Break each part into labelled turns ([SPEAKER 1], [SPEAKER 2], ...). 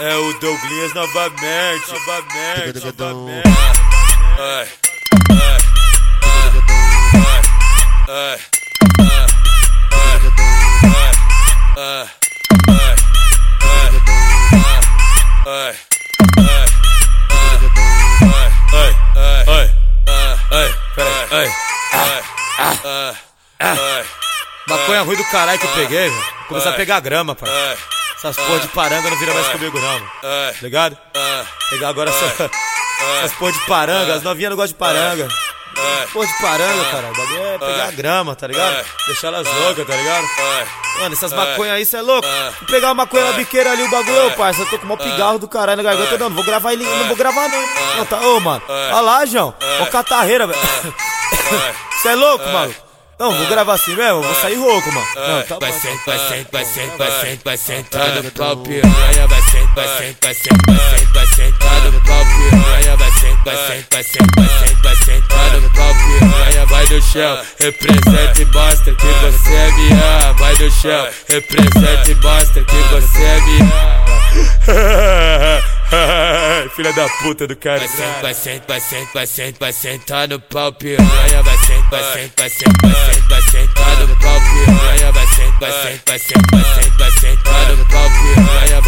[SPEAKER 1] É o Douglas novamente, novamente, novamente. Ai, ai, ai, ai, ai, Maconha ruim do caralho que eu peguei, velho. Começar a pegar grama, pai. Essas porra de paranga não vira mais comigo, não. Tá ligado? Pegar agora essa, essas porra de paranga, as novinhas não gostam de paranga. Porra de paranga, caralho. bagulho é pegar grama, tá ligado? Deixar elas loucas, tá ligado? Mano, essas maconhas aí, cê é louco? Vou pegar uma maconha na biqueira ali, o bagulho, ô parça. Eu tô com mó pigarro do caralho na garganta. Não, não vou gravar ele, não vou gravar não. Não, tá, ô, mano. Olha lá, João. Ó, catarreira, velho. Cê é louco, maluco? Não, vou gravar assim mesmo, vou sair rouco, mano. Não, tá
[SPEAKER 2] vai sentar, vai sentar, vai sentar, vai sentar, vai sentar no pau piranha, vai sentar, vai sentar, vai sentar, vai sentar, no pau piranha, vai sentar, vai sentar, vai sentar, vai sentar, no pau piranha, vai no chão, representa e mostra que você é minha, vai no chão, representa e mostra que você é minha. Filha da puta do cara. Vai sentar, vai sentar, vai sentar, vai sentar no pau piranha. Vai sentar, vai vai vai vai. Vai vai vai vai vai.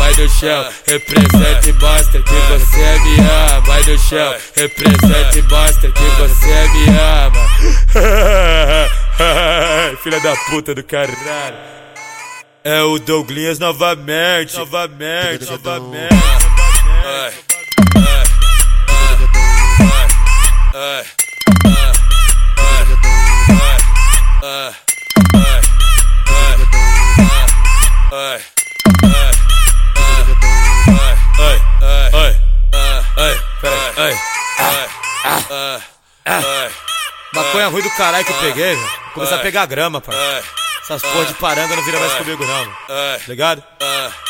[SPEAKER 2] Vai no chão, representa e mostra que você me ama. Vai no chão, representa e mostra que você me ama. Filha da puta do caralho.
[SPEAKER 1] É o Douglas novamente, novamente, novamente. Ai, Maconha ruim do caralho que eu peguei, velho. Começar a pegar grama, pai. Essas porra de paranga não vira mais comigo, não. Tá ligado?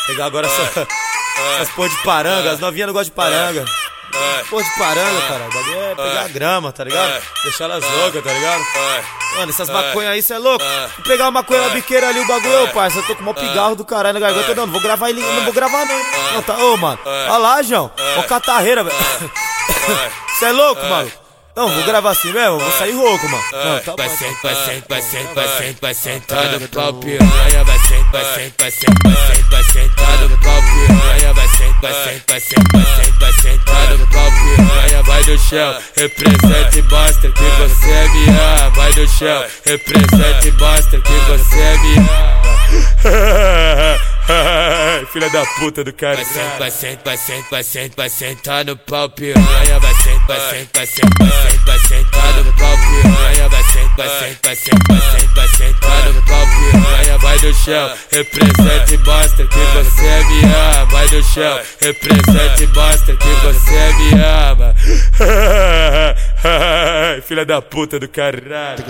[SPEAKER 1] Pegar agora essa. As porra de paranga, as novinhas não gostam de paranga. Porra de paranga, cara. O bagulho é pegar grama, tá ligado? Deixar elas loucas, tá ligado? Mano, essas maconhas aí, cê é louco? Vou pegar uma maconha na biqueira ali, o bagulho, ô parça. Eu tô com mó pigarro do caralho na garganta. Não, não vou gravar ele, não vou gravar não. Não, tá, ô, mano. Olha lá, João. Ó, catarreira, velho. Cê é louco, mano? Não, vou gravar assim mesmo, vou sair rouco, mano. Não, tá
[SPEAKER 2] vai sentar, vai sentar, vai sentar, vai sentar, vai sentar no pau piranha, vai sentar, vai sentar, vai sentar, vai sentar, vai sentar no pau piranha, vai vai sentar, sentar, sentar, sentar no piranha, vai no chão, representa e mostra que você me ama, vai no chão, representa e mostra que você me ama.
[SPEAKER 1] Filha da puta do cara.
[SPEAKER 2] Vai sentar, vai sentar, vai sentar, vai sentar, vai sentar no pau piranha. Vai sentar, vai sentar, vai sentar, vai sentar no pau piranha. Vai sentar, vai sentar, sentar, sentar, sentar no pau piranha. Vai no chão, representa e que você me ama. Vai no chão, representa e que você me ama.
[SPEAKER 1] Filha da puta do caralho.